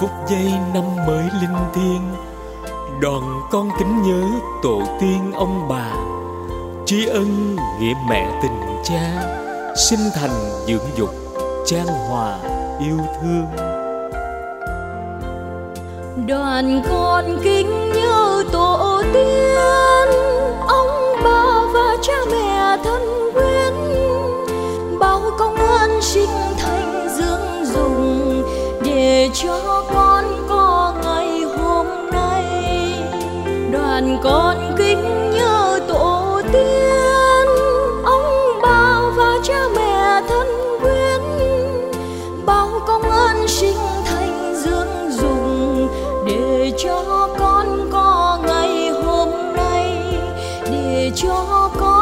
phút giây năm mới linh thiêng, đoàn con kính nhớ tổ tiên ông bà. Tri ân nghĩa mẹ tình cha, sinh thành dưỡng dục, trang hòa, yêu thương. Đoàn con kính nhớ tổ tiên, ông bà và cha mẹ. cho con có ngày hôm nay. Đoàn con kính nhớ tổ tiên, ông bà và cha mẹ thân quyến. Bao công ơn sinh thành dưỡng dùng để cho con có ngày hôm nay, để cho con